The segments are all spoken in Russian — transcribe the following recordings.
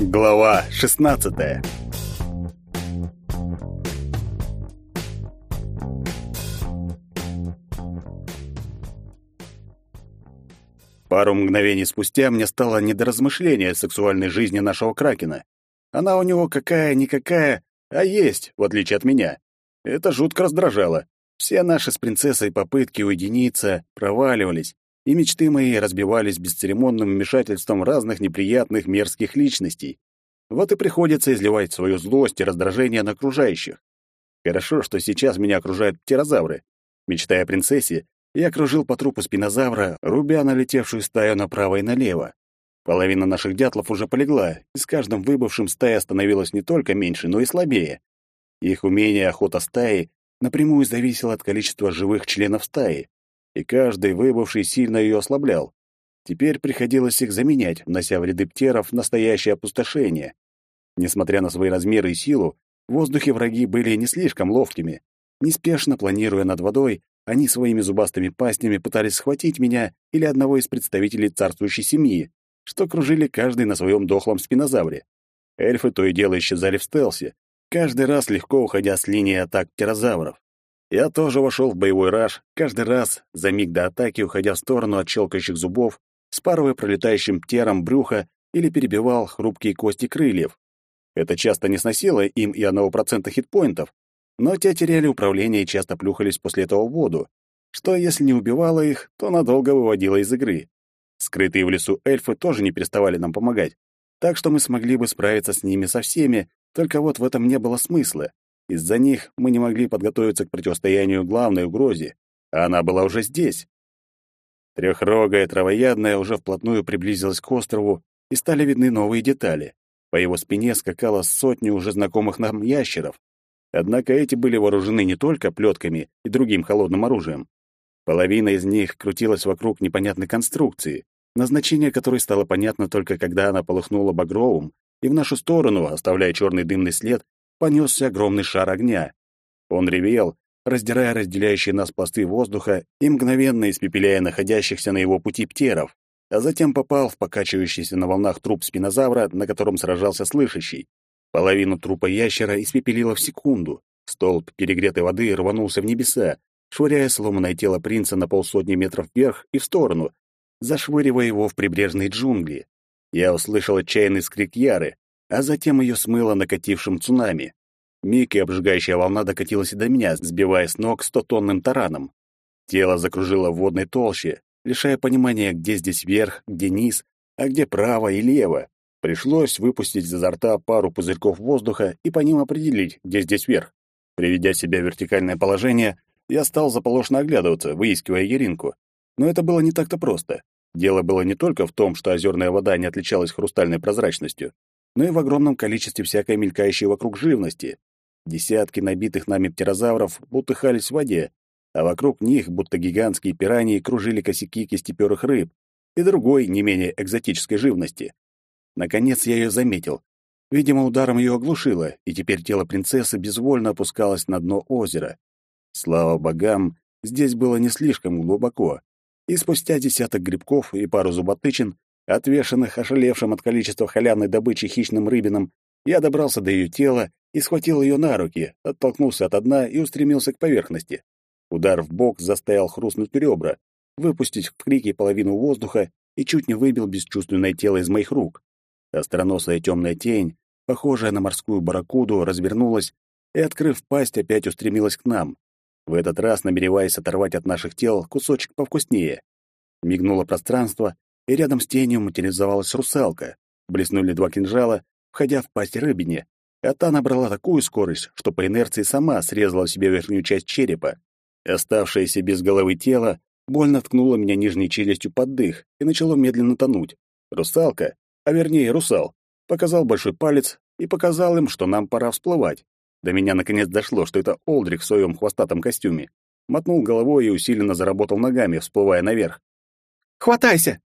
Глава 16. Пару мгновений спустя мне стало не до размышления о сексуальной жизни нашего кракена. Она у него какая-никакая, а есть, в отличие от меня. Это жутко раздражало. Все наши с принцессой попытки уединиться проваливались, и мечты мои разбивались бесцеремонным вмешательством разных неприятных мерзких личностей. Вот и приходится изливать свою злость и раздражение на окружающих. Хорошо, что сейчас меня окружают птерозавры. Мечтая о принцессе, я кружил по трупу спинозавра, рубя налетевшую стаю направо и налево. Половина наших дятлов уже полегла, и с каждым выбывшим стая становилась не только меньше, но и слабее. Их умение охота стаи напрямую зависело от количества живых членов стаи, и каждый выбывший сильно ее ослаблял. Теперь приходилось их заменять, внося в ряды птеров настоящее опустошение. Несмотря на свои размеры и силу, в воздухе враги были не слишком ловкими. Неспешно планируя над водой, они своими зубастыми пастями пытались схватить меня или одного из представителей царствующей семьи, что кружили каждый на своем дохлом спинозавре. Эльфы то и дело исчезали в стелсе, каждый раз легко уходя с линии атак птерозавров. Я тоже вошел в боевой раж, каждый раз, за миг до атаки, уходя в сторону от щелкающих зубов, спарывая пролетающим птером брюха или перебивал хрупкие кости крыльев. Это часто не сносило им и одного процента хитпоинтов, но те теряли управление и часто плюхались после этого в воду, что, если не убивало их, то надолго выводило из игры. Скрытые в лесу эльфы тоже не переставали нам помогать, так что мы смогли бы справиться с ними со всеми, только вот в этом не было смысла. Из-за них мы не могли подготовиться к противостоянию главной угрозе, а она была уже здесь. Трехрогая травоядная уже вплотную приблизилась к острову, и стали видны новые детали. По его спине скакало сотни уже знакомых нам ящеров. Однако эти были вооружены не только плетками и другим холодным оружием. Половина из них крутилась вокруг непонятной конструкции, назначение которой стало понятно только когда она полыхнула багровым, и в нашу сторону, оставляя черный дымный след, понесся огромный шар огня. Он ревел, раздирая разделяющие нас пласты воздуха и мгновенно испепеляя находящихся на его пути птеров, а затем попал в покачивающийся на волнах труп спинозавра, на котором сражался слышащий. Половину трупа ящера испепелило в секунду. Столб перегретой воды рванулся в небеса, швыряя сломанное тело принца на полсотни метров вверх и в сторону, зашвыривая его в прибрежные джунгли. Я услышал отчаянный скрик Яры, а затем ее смыло накатившим цунами. Миг и обжигающая волна докатилась и до меня, сбивая с ног стотонным тараном. Тело закружило в водной толще, лишая понимания, где здесь верх, где низ, а где право и лево. Пришлось выпустить изо рта пару пузырьков воздуха и по ним определить, где здесь верх. Приведя себя в вертикальное положение, я стал заполошно оглядываться, выискивая Еринку. Но это было не так-то просто. Дело было не только в том, что озерная вода не отличалась хрустальной прозрачностью, но и в огромном количестве всякой мелькающей вокруг живности. Десятки набитых нами птерозавров бултыхались в воде, а вокруг них, будто гигантские пираньи, кружили косяки кистеперых рыб и другой, не менее экзотической живности. Наконец я ее заметил. Видимо, ударом ее оглушило, и теперь тело принцессы безвольно опускалось на дно озера. Слава богам, здесь было не слишком глубоко, и спустя десяток грибков и пару зуботычин, отвешенных ошалевшим от количества халявной добычи хищным рыбинам, я добрался до ее тела и схватил ее на руки, оттолкнулся от дна и устремился к поверхности. Удар в бок заставил хрустнуть ребра, выпустить в крике половину воздуха и чуть не выбил бесчувственное тело из моих рук. Остроносая темная тень, похожая на морскую барракуду, развернулась и, открыв пасть, опять устремилась к нам, в этот раз намереваясь оторвать от наших тел кусочек повкуснее. Мигнуло пространство, и рядом с тенью материализовалась русалка. Блеснули два кинжала, входя в пасть рыбине, а та набрала такую скорость, что по инерции сама срезала себе верхнюю часть черепа. Оставшееся без головы тело больно ткнуло меня нижней челюстью под дых и начало медленно тонуть. Русалка, а вернее русал, показал большой палец и показал им, что нам пора всплывать. До меня наконец дошло, что это Олдрик в своем хвостатом костюме. Мотнул головой и усиленно заработал ногами, всплывая наверх. «Хватайся!»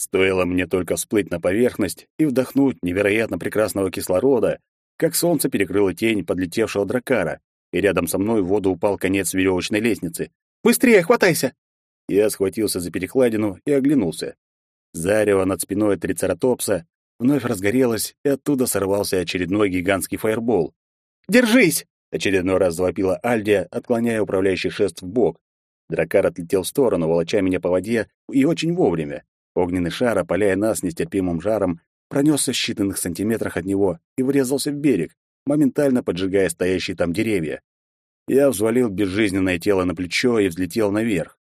Стоило мне только всплыть на поверхность и вдохнуть невероятно прекрасного кислорода, как солнце перекрыло тень подлетевшего дракара, и рядом со мной в воду упал конец веревочной лестницы. «Быстрее, хватайся!» Я схватился за перекладину и оглянулся. Зарево над спиной трицератопса, вновь разгорелась, и оттуда сорвался очередной гигантский фаербол. «Держись!» — очередной раз завопила Альдия, отклоняя управляющий шест в бок. Дракар отлетел в сторону, волоча меня по воде, и очень вовремя. Огненный шар, опаляя нас нестерпимым жаром, пронесся в считанных сантиметрах от него и врезался в берег, моментально поджигая стоящие там деревья. Я взвалил безжизненное тело на плечо и взлетел наверх.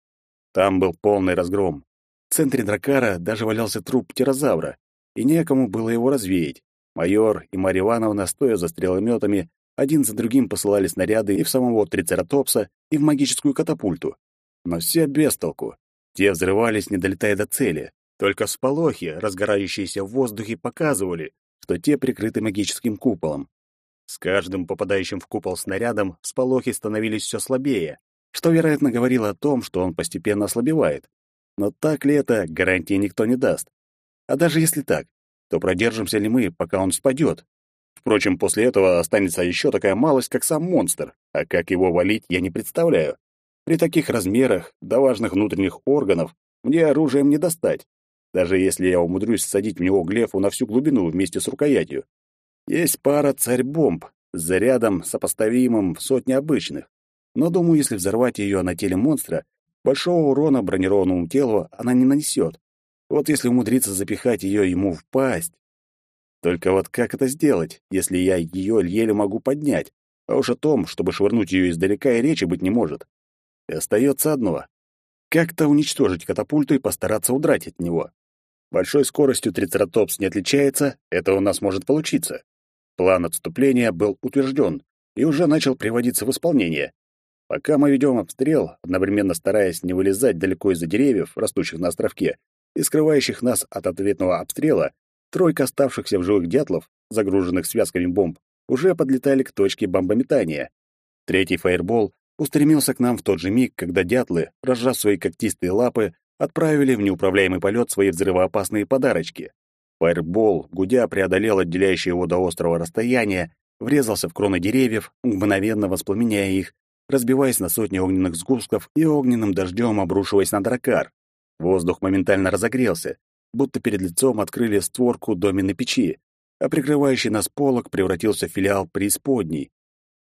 Там был полный разгром. В центре дракара даже валялся труп птерозавра, и некому было его развеять. Майор и Марья Ивановна, стоя за стрелометами, один за другим посылали снаряды и в самого трицератопса, и в магическую катапульту. Но все без толку. Те взрывались, не долетая до цели. Только всполохи, разгорающиеся в воздухе, показывали, что те прикрыты магическим куполом. С каждым попадающим в купол снарядом всполохи становились все слабее, что, вероятно, говорило о том, что он постепенно ослабевает. Но так ли это, гарантии никто не даст. А даже если так, то продержимся ли мы, пока он спадет? Впрочем, после этого останется еще такая малость, как сам монстр, а как его валить, я не представляю. При таких размерах, до важных внутренних органов, мне оружием не достать, даже если я умудрюсь садить в него глефу на всю глубину вместе с рукоятью. Есть пара царь-бомб с зарядом, сопоставимым в сотни обычных. Но думаю, если взорвать ее на теле монстра, большого урона бронированному телу она не нанесет. Вот если умудриться запихать ее ему в пасть... Только вот как это сделать, если я ее еле могу поднять? А уж о том, чтобы швырнуть ее издалека, и речи быть не может. И остается одно — как-то уничтожить катапульту и постараться удрать от него. Большой скоростью трицератопс не отличается, это у нас может получиться. План отступления был утвержден и уже начал приводиться в исполнение. Пока мы ведем обстрел, одновременно стараясь не вылезать далеко из-за деревьев, растущих на островке, и скрывающих нас от ответного обстрела, тройка оставшихся в живых дятлов, загруженных связками бомб, уже подлетали к точке бомбометания. Третий фаербол устремился к нам в тот же миг, когда дятлы, разжав свои когтистые лапы, отправили в неуправляемый полет свои взрывоопасные подарочки. Фаербол, гудя, преодолел отделяющее его до острова расстояние, врезался в кроны деревьев, мгновенно воспламеняя их, разбиваясь на сотни огненных сгустков и огненным дождем обрушиваясь на дракар. Воздух моментально разогрелся, будто перед лицом открыли створку доменной печи, а прикрывающий нас полог превратился в филиал преисподней.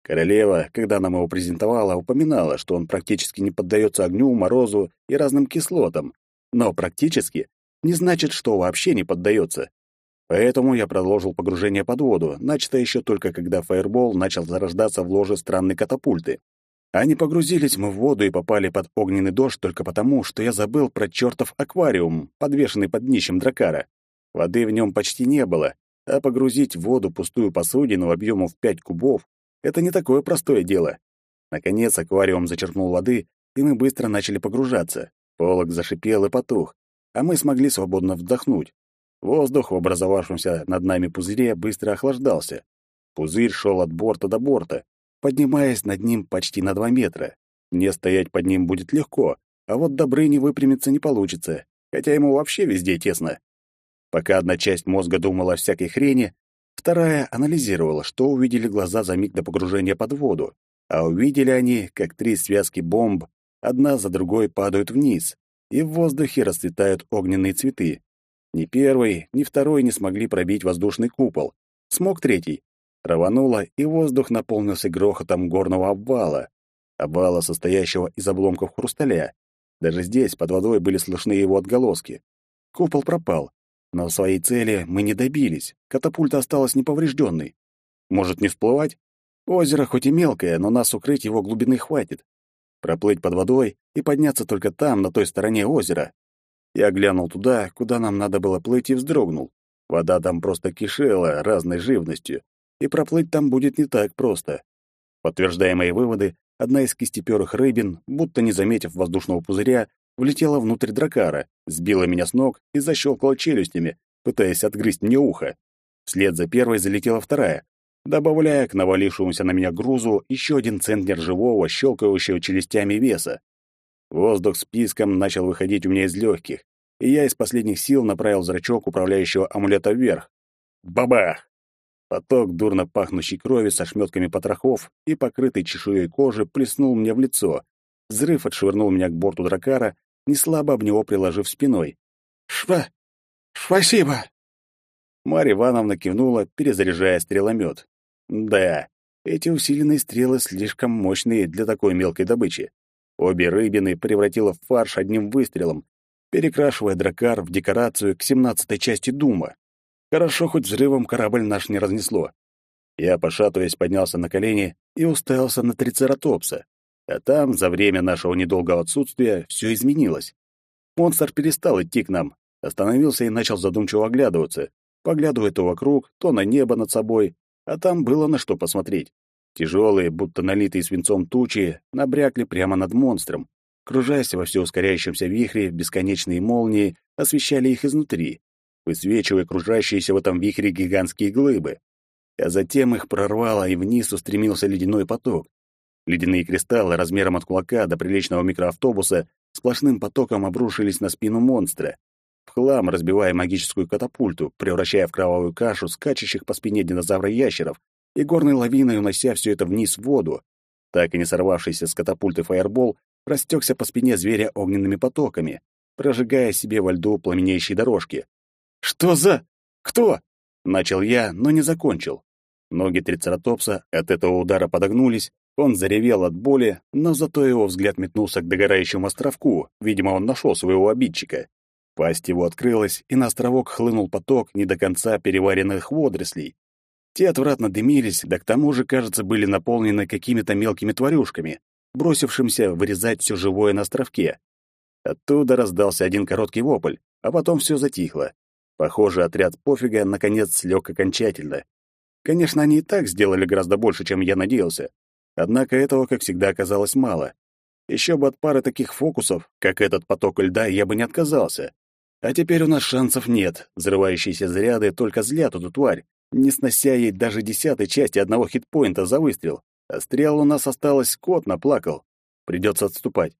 Королева, когда нам его презентовала, упоминала, что он практически не поддается огню, морозу и разным кислотам, но практически не значит, что вообще не поддается. Поэтому я продолжил погружение под воду, начатое еще только когда фаербол начал зарождаться в ложе странной катапульты. Не погрузились мы в воду и попали под огненный дождь только потому, что я забыл про чертов аквариум, подвешенный под днищем дракара. Воды в нем почти не было, а погрузить в воду пустую посудину объемом в пять кубов — это не такое простое дело. Наконец аквариум зачерпнул воды, и мы быстро начали погружаться. Полог зашипел и потух, а мы смогли свободно вдохнуть. Воздух в образовавшемся над нами пузыре быстро охлаждался. Пузырь шел от борта до борта, поднимаясь над ним почти на два метра. Мне стоять под ним будет легко, а вот Добрыне выпрямиться не получится, хотя ему вообще везде тесно. Пока одна часть мозга думала о всякой хрени, вторая анализировала, что увидели глаза за миг до погружения под воду. А увидели они, как три связки бомб одна за другой падают вниз, и в воздухе расцветают огненные цветы. Ни первый, ни второй не смогли пробить воздушный купол. Смог третий, Рвануло, и воздух наполнился грохотом горного обвала. Обвала, состоящего из обломков хрусталя. Даже здесь, под водой, были слышны его отголоски. Купол пропал, но своей цели мы не добились. Катапульта осталась неповрежденной. Может, не всплывать? Озеро хоть и мелкое, но нас укрыть его глубины хватит. Проплыть под водой и подняться только там, на той стороне озера. Я глянул туда, куда нам надо было плыть, и вздрогнул. Вода там просто кишела разной живностью и проплыть там будет не так просто. Подтверждая мои выводы, одна из кистеперых рыбин, будто не заметив воздушного пузыря, влетела внутрь дракара, сбила меня с ног и защелкала челюстями, пытаясь отгрызть мне ухо. Вслед за первой залетела вторая, добавляя к навалившемуся на меня грузу еще один центнер живого, щелкающего челюстями веса. Воздух с писком начал выходить у меня из легких, и я из последних сил направил зрачок управляющего амулета вверх. Бабах! Поток дурно пахнущей крови со шмётками потрохов и покрытой чешуей кожи плеснул мне в лицо. Взрыв отшвырнул меня к борту дракара, неслабо об него приложив спиной. «Шва... спасибо!» Марья Ивановна кивнула, перезаряжая стреломет. Да, эти усиленные стрелы слишком мощные для такой мелкой добычи. Обе рыбины превратила в фарш одним выстрелом, перекрашивая дракар в декорацию к семнадцатой части Дума. Хорошо, хоть взрывом корабль наш не разнесло. Я, пошатываясь, поднялся на колени и уставился на трицератопса. А там, за время нашего недолгого отсутствия, все изменилось. Монстр перестал идти к нам, остановился и начал задумчиво оглядываться, поглядывая то вокруг, то на небо над собой, а там было на что посмотреть. Тяжелые, будто налитые свинцом тучи, набрякли прямо над монстром. Кружаясь во все ускоряющемся вихре, бесконечные молнии освещали их изнутри, высвечивая окружающиеся в этом вихре гигантские глыбы. А затем их прорвало, и вниз устремился ледяной поток. Ледяные кристаллы размером от кулака до приличного микроавтобуса сплошным потоком обрушились на спину монстра, в хлам разбивая магическую катапульту, превращая в кровавую кашу скачущих по спине динозавра-ящеров и горной лавиной унося все это вниз в воду. Так и не сорвавшийся с катапульты фаербол растекся по спине зверя огненными потоками, прожигая себе во льду пламенеющие дорожки. «Что за... кто?» — начал я, но не закончил. Ноги трицератопса от этого удара подогнулись, он заревел от боли, но зато его взгляд метнулся к догорающему островку, видимо, он нашел своего обидчика. Пасть его открылась, и на островок хлынул поток не до конца переваренных водорослей. Те отвратно дымились, да к тому же, кажется, были наполнены какими-то мелкими тварюшками, бросившимся вырезать все живое на островке. Оттуда раздался один короткий вопль, а потом все затихло. Похоже, отряд пофига наконец слег окончательно. Конечно, они и так сделали гораздо больше, чем я надеялся. Однако этого, как всегда, оказалось мало. Еще бы от пары таких фокусов, как этот поток льда, я бы не отказался. А теперь у нас шансов нет. Взрывающиеся заряды только злят эту тварь, не снося ей даже десятой части одного хитпоинта за выстрел. А стрел у нас осталось, кот наплакал. Придется отступать.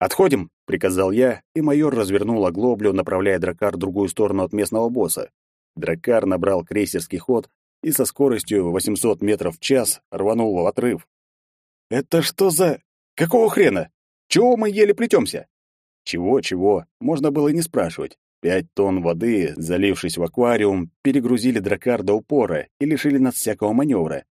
«Отходим!» — приказал я, и майор развернул оглоблю, направляя дракар в другую сторону от местного босса. Дракар набрал крейсерский ход и со скоростью 800 метров в час рванул в отрыв. «Это что за... Какого хрена? Чего мы еле плетемся?» Чего-чего, можно было и не спрашивать. Пять тонн воды, залившись в аквариум, перегрузили дракар до упора и лишили нас всякого маневра.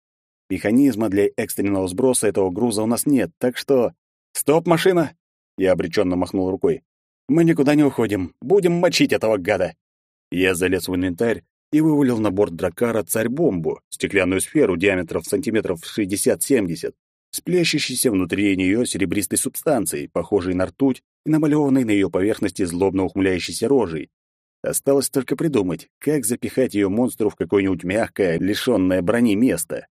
Механизма для экстренного сброса этого груза у нас нет, так что... «Стоп, машина!» Я обреченно махнул рукой. «Мы никуда не уходим. Будем мочить этого гада!» Я залез в инвентарь и вывалил на борт дракара царь-бомбу, стеклянную сферу диаметром сантиметров 60-70, сплещущейся внутри нее серебристой субстанцией, похожей на ртуть и намалеванной на ее поверхности злобно ухмыляющейся рожей. Осталось только придумать, как запихать ее монстру в какое-нибудь мягкое, лишенное брони место.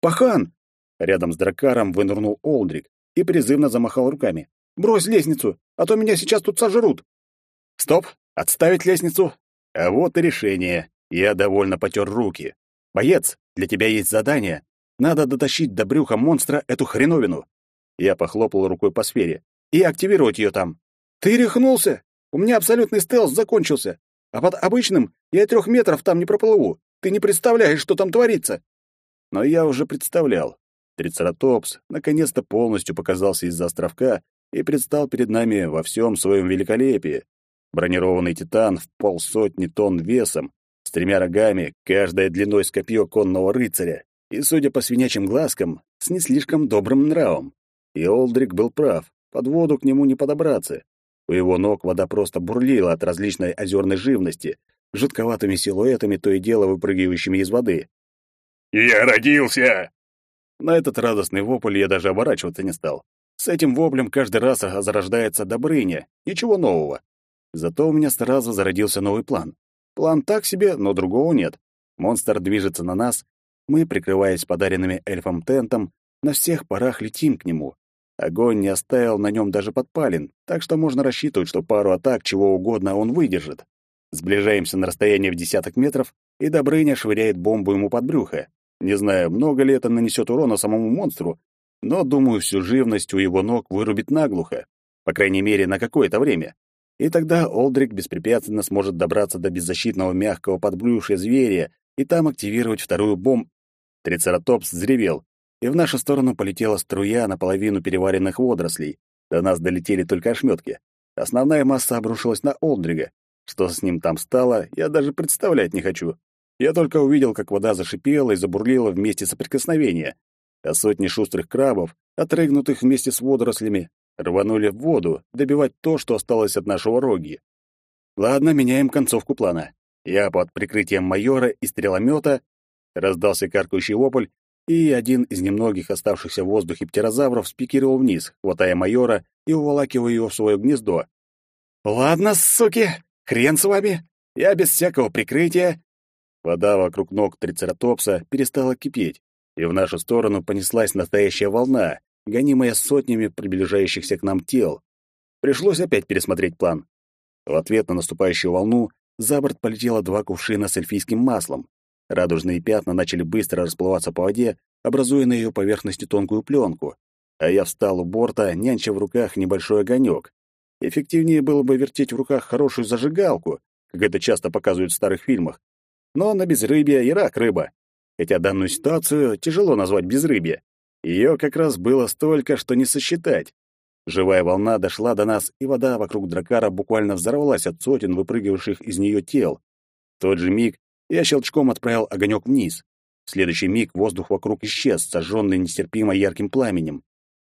«Пахан!» Рядом с дракаром вынырнул Олдрик и призывно замахал руками. «Брось лестницу, а то меня сейчас тут сожрут!» «Стоп! Отставить лестницу!» А вот и решение. Я довольно потер руки. «Боец, для тебя есть задание. Надо дотащить до брюха монстра эту хреновину». Я похлопал рукой по сфере. «И активировать ее там». «Ты рехнулся? У меня абсолютный стелс закончился. А под обычным я трех метров там не проплыву. Ты не представляешь, что там творится». Но я уже представлял. Трицератопс наконец-то полностью показался из-за островка и предстал перед нами во всем своем великолепии. Бронированный титан в полсотни тонн весом, с тремя рогами, каждая длиной с копье конного рыцаря, и, судя по свинячьим глазкам, с не слишком добрым нравом. И Олдрик был прав, под воду к нему не подобраться. У его ног вода просто бурлила от различной озерной живности, жутковатыми силуэтами, то и дело выпрыгивающими из воды. «Я родился!» На этот радостный вопль я даже оборачиваться не стал. С этим воплем каждый раз зарождается Добрыня, ничего нового. Зато у меня сразу зародился новый план. План так себе, но другого нет. Монстр движется на нас, мы, прикрываясь подаренными эльфом тентом, на всех парах летим к нему. Огонь не оставил на нем даже подпалин, так что можно рассчитывать, что пару атак чего угодно он выдержит. Сближаемся на расстояние в десяток метров, и Добрыня швыряет бомбу ему под брюхо. Не знаю, много ли это нанесет урона самому монстру, но, думаю, всю живность у его ног вырубит наглухо, по крайней мере, на какое-то время. И тогда Олдрик беспрепятственно сможет добраться до беззащитного мягкого подбрюшья зверя и там активировать вторую бомбу. Трицератопс взревел, и в нашу сторону полетела струя наполовину переваренных водорослей. До нас долетели только ошметки. Основная масса обрушилась на Олдрига. Что с ним там стало, я даже представлять не хочу. Я только увидел, как вода зашипела и забурлила вместе соприкосновения, а сотни шустрых крабов, отрыгнутых вместе с водорослями, рванули в воду добивать то, что осталось от нашего роги. Ладно, меняем концовку плана. Я под прикрытием майора и стреломета раздался каркающий вопль, и один из немногих оставшихся в воздухе птерозавров спикировал вниз, хватая майора и уволакивая его в свое гнездо. «Ладно, суки, хрен с вами, я без всякого прикрытия». Вода вокруг ног трицератопса перестала кипеть, и в нашу сторону понеслась настоящая волна, гонимая сотнями приближающихся к нам тел. Пришлось опять пересмотреть план. В ответ на наступающую волну за борт полетело два кувшина с эльфийским маслом. Радужные пятна начали быстро расплываться по воде, образуя на ее поверхности тонкую пленку. А я встал у борта, нянча в руках небольшой огонек. Эффективнее было бы вертеть в руках хорошую зажигалку, как это часто показывают в старых фильмах. Но на безрыбье и рак рыба. Хотя данную ситуацию тяжело назвать безрыбье. Ее как раз было столько, что не сосчитать. Живая волна дошла до нас, и вода вокруг дракара буквально взорвалась от сотен выпрыгивавших из нее тел. В тот же миг я щелчком отправил огонек вниз. В следующий миг воздух вокруг исчез, сожженный нестерпимо ярким пламенем.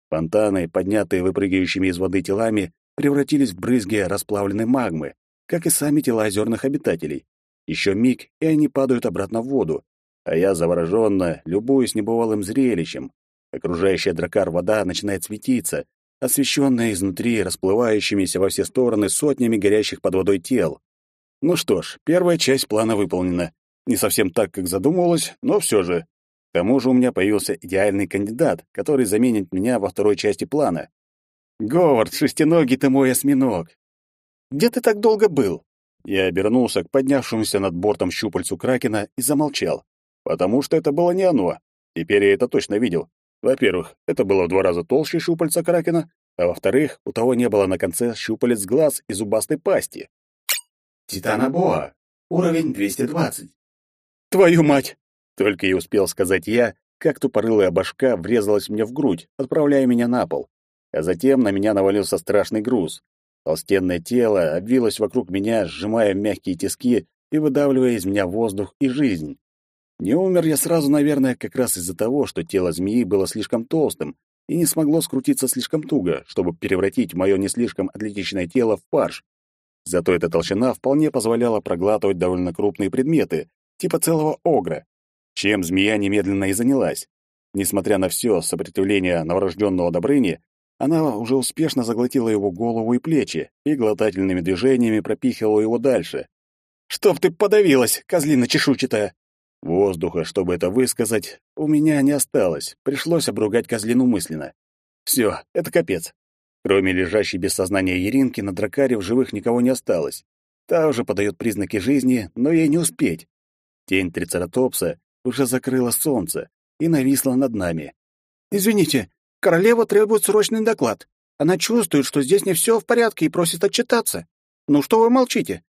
Фонтаны, поднятые выпрыгивающими из воды телами, превратились в брызги расплавленной магмы, как и сами тела озерных обитателей. Еще миг, и они падают обратно в воду, а я завороженно любуюсь небывалым зрелищем. Окружающая дракар вода начинает светиться, освещенная изнутри расплывающимися во все стороны сотнями горящих под водой тел. Ну что ж, первая часть плана выполнена. Не совсем так, как задумывалось, но все же. К тому же у меня появился идеальный кандидат, который заменит меня во второй части плана. «Говард, шестиногий ты мой осьминог!» «Где ты так долго был?» Я обернулся к поднявшемуся над бортом щупальцу Кракена и замолчал. Потому что это было не оно. Теперь я это точно видел. Во-первых, это было в два раза толще щупальца Кракена, а во-вторых, у того не было на конце щупалец глаз и зубастой пасти. Титана Уровень 220. «Твою мать!» Только и успел сказать я, как тупорылая башка врезалась мне в грудь, отправляя меня на пол. А затем на меня навалился страшный груз. Толстенное тело обвилось вокруг меня, сжимая мягкие тиски и выдавливая из меня воздух и жизнь. Не умер я сразу, наверное, как раз из-за того, что тело змеи было слишком толстым и не смогло скрутиться слишком туго, чтобы превратить мое не слишком атлетичное тело в фарш. Зато эта толщина вполне позволяла проглатывать довольно крупные предметы, типа целого огра, чем змея немедленно и занялась. Несмотря на все сопротивление новорожденного Добрыни, она уже успешно заглотила его голову и плечи и глотательными движениями пропихивала его дальше. «Чтоб ты подавилась, козлина чешуйчатая!» Воздуха, чтобы это высказать, у меня не осталось. Пришлось обругать козлину мысленно. Все, это капец. Кроме лежащей без сознания Еринки, на дракаре в живых никого не осталось. Та уже подает признаки жизни, но ей не успеть. Тень трицератопса уже закрыла солнце и нависла над нами. «Извините, королева требует срочный доклад. Она чувствует, что здесь не все в порядке и просит отчитаться. Ну что вы молчите?»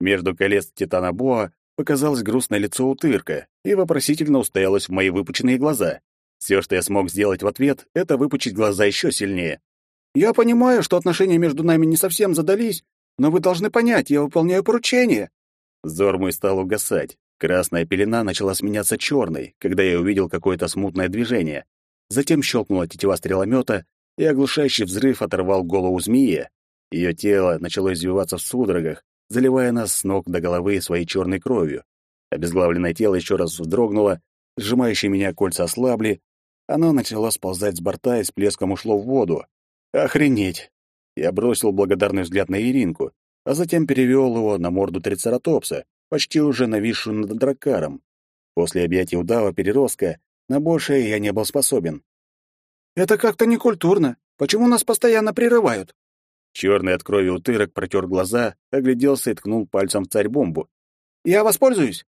Между колец Титана Боа показалось грустное лицо утырка и вопросительно устоялось в мои выпученные глаза. Все, что я смог сделать в ответ, это выпучить глаза еще сильнее. «Я понимаю, что отношения между нами не совсем задались, но вы должны понять, я выполняю поручение». Зор мой стал угасать. Красная пелена начала сменяться черной, когда я увидел какое-то смутное движение. Затем щелкнула тетива стреломета, и оглушающий взрыв оторвал голову змеи. Ее тело начало извиваться в судорогах, заливая нас с ног до головы своей черной кровью. Обезглавленное тело еще раз вздрогнуло, сжимающие меня кольца ослабли, оно начало сползать с борта и с плеском ушло в воду. Охренеть! Я бросил благодарный взгляд на Иринку, а затем перевел его на морду трицератопса, почти уже нависшую над дракаром. После объятия удава переростка на большее я не был способен. «Это как-то некультурно. Почему нас постоянно прерывают?» Черный от крови утырок протер глаза, огляделся и ткнул пальцем в царь-бомбу. «Я воспользуюсь!»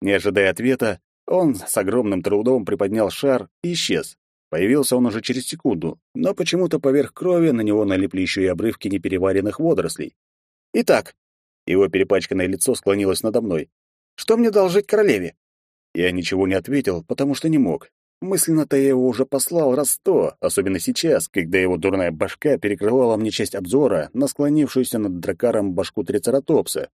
Не ожидая ответа, он с огромным трудом приподнял шар и исчез. Появился он уже через секунду, но почему-то поверх крови на него налипли еще и обрывки непереваренных водорослей. «Итак», его перепачканное лицо склонилось надо мной, «что мне должить королеве?» Я ничего не ответил, потому что не мог. Мысленно-то я его уже послал раз сто, особенно сейчас, когда его дурная башка перекрывала мне часть обзора на склонившуюся над дракаром башку трицератопса.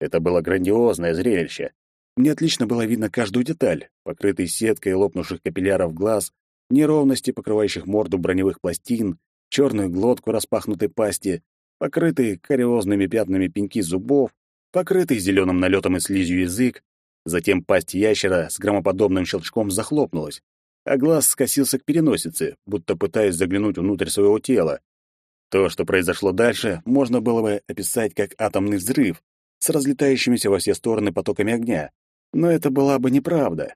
Это было грандиозное зрелище. Мне отлично было видно каждую деталь, покрытый сеткой лопнувших капилляров глаз, неровности, покрывающих морду броневых пластин, черную глотку распахнутой пасти, покрытые кариозными пятнами пеньки зубов, покрытый зеленым налетом и слизью язык. Затем пасть ящера с громоподобным щелчком захлопнулась, а глаз скосился к переносице, будто пытаясь заглянуть внутрь своего тела. То, что произошло дальше, можно было бы описать как атомный взрыв с разлетающимися во все стороны потоками огня. Но это была бы неправда.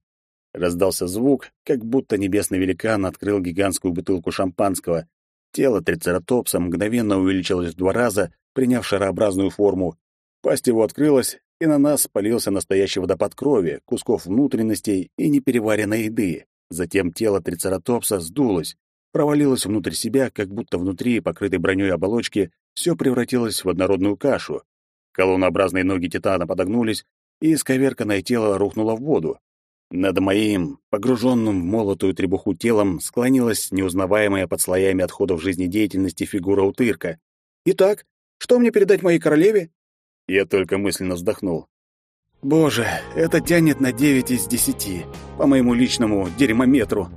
Раздался звук, как будто небесный великан открыл гигантскую бутылку шампанского. Тело трицератопса мгновенно увеличилось в два раза, приняв шарообразную форму. Пасть его открылась, и на нас полился настоящий водопад крови, кусков внутренностей и непереваренной еды. Затем тело трицератопса сдулось, провалилось внутрь себя, как будто внутри, покрытой броней оболочки, все превратилось в однородную кашу. Колоннообразные ноги титана подогнулись, и исковерканное тело рухнуло в воду. Над моим, погруженным в молотую требуху телом, склонилась неузнаваемая под слоями отходов жизнедеятельности фигура утырка. «Итак, что мне передать моей королеве?» Я только мысленно вздохнул. «Боже, это тянет на девять из десяти, по моему личному дерьмометру».